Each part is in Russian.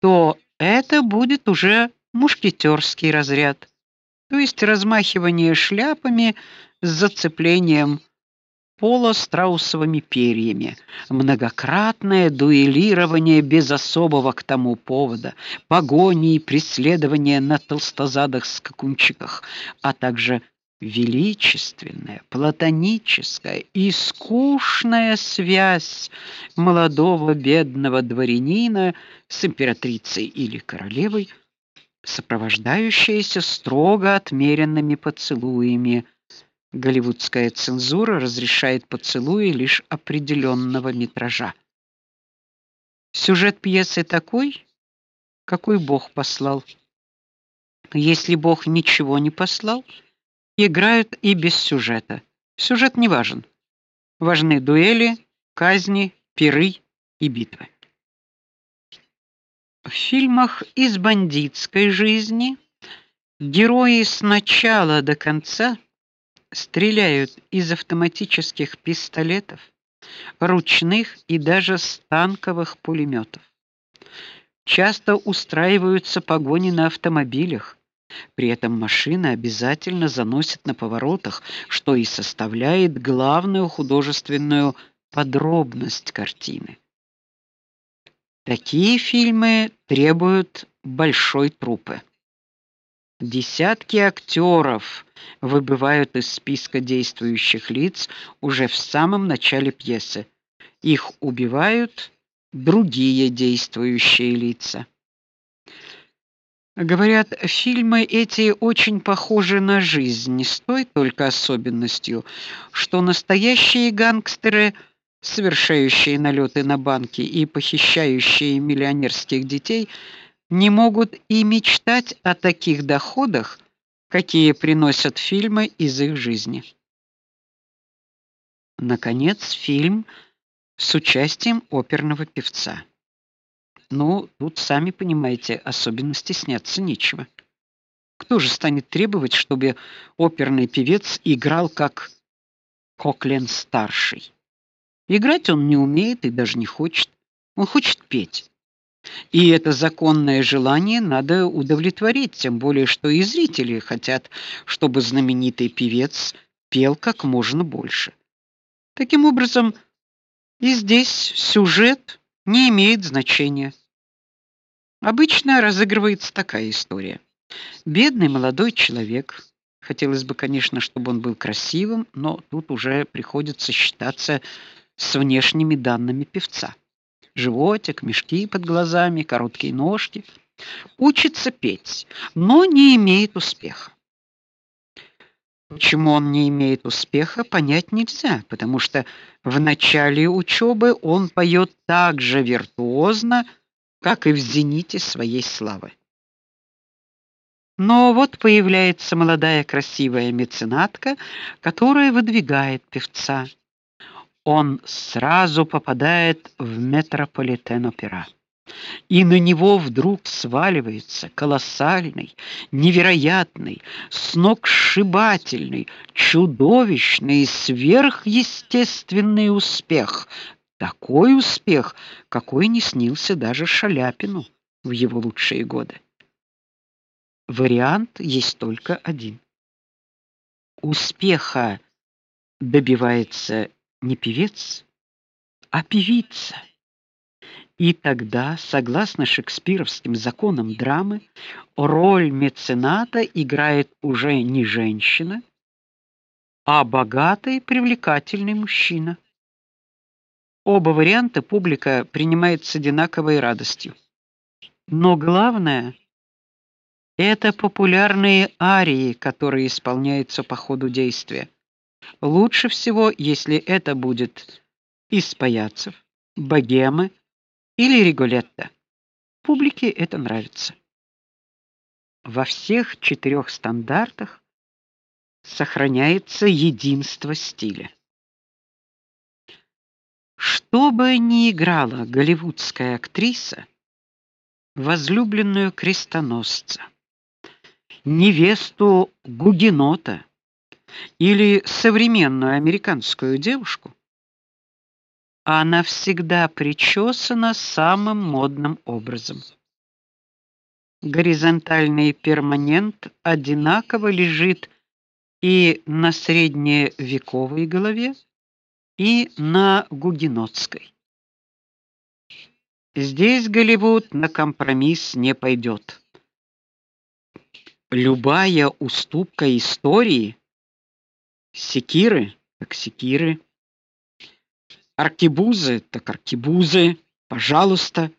то это будет уже мушкетерский разряд, то есть размахивание шляпами с зацеплением пола страусовыми перьями, многократное дуэлирование без особого к тому повода, погони и преследования на толстозадых скакунчиках, а также величественная, платоническая и скучная связь молодого бедного дворянина с императрицей или королевой, сопровождающаяся строго отмеренными поцелуями. Голливудская цензура разрешает поцелуи лишь определенного метража. Сюжет пьесы такой, какой Бог послал. Если Бог ничего не послал, играют и без сюжета. Сюжет не важен. Важны дуэли, казни, пиры и битвы. В фильмах из бандитской жизни герои с начала до конца стреляют из автоматических пистолетов, ручных и даже станковых пулеметов. Часто устраиваются погони на автомобилях, при этом машина обязательно заносит на поворотах, что и составляет главную художественную подробность картины. Такие фильмы требуют большой труппы. Десятки актеров выбывают из списка действующих лиц уже в самом начале пьесы. Их убивают другие действующие лица. Говорят, фильмы эти очень похожи на жизнь, с той только особенностью, что настоящие гангстеры, совершающие налеты на банки и похищающие миллионерских детей, не могут и мечтать о таких доходах, какие приносят фильмы из их жизни. Наконец, фильм с участием оперного певца. Ну, тут сами понимаете, особенно стесняться нечего. Кто же станет требовать, чтобы оперный певец играл как Коклен старший? Играть он не умеет и даже не хочет. Он хочет петь. И это законное желание надо удовлетворить, тем более что и зрители хотят, чтобы знаменитый певец пел как можно больше. Таким образом, и здесь сюжет не имеет значения. Обычно разыгрывается такая история. Бедный молодой человек, хотелось бы, конечно, чтобы он был красивым, но тут уже приходится считаться с внешними данными певца. Животик, мешки под глазами, короткие ножки. Учится петь, но не имеет успеха. Почему он не имеет успеха, понять нельзя, потому что в начале учебы он поет так же виртуозно, как и в зените своей славы. Но вот появляется молодая красивая меценатка, которая выдвигает певца. Он сразу попадает в метрополитен-опера. И на него вдруг сваливается колоссальный, невероятный, сногсшибательный, чудовищный, сверхъестественный успех, такой успех, какой не снился даже Шаляпину в его лучшие годы. Вариант есть только один. Успеха добивается не певец, а певица. И тогда, согласно шекспировским законам драмы, роль мецената играет уже не женщина, а богатый, привлекательный мужчина. Оба варианта публика принимает с одинаковой радостью. Но главное это популярные арии, которые исполняются по ходу действия. Лучше всего, если это будет из паяцев, богемы или риголетто. Публике это нравится. Во всех четырех стандартах сохраняется единство стиля. Что бы ни играла голливудская актриса, возлюбленную крестоносца, невесту гугенота или современную американскую девушку, она всегда причесана самым модным образом. горизонтальный перманент одинаково лежит и на средневековой голове, и на гугенотской. Здесь Голливуд на компромисс не пойдет. Любая уступка истории секиры, как секиры, аркебузы, так аркебузы, пожалуйста,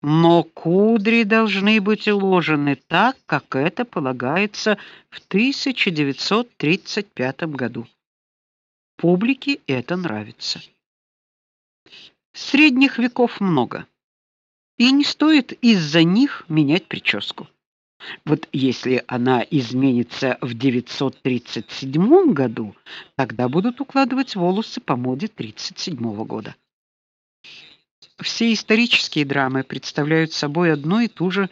но кудри должны быть уложены так, как это полагается в 1935 году. Публике это нравится. Средних веков много. И не стоит из-за них менять прическу. Вот если она изменится в 937 году, тогда будут укладывать волосы по моде 37 года. Все исторические драмы представляют собой одну и ту же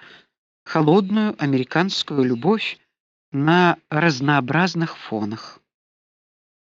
холодную американскую любовь на разнообразных фонах.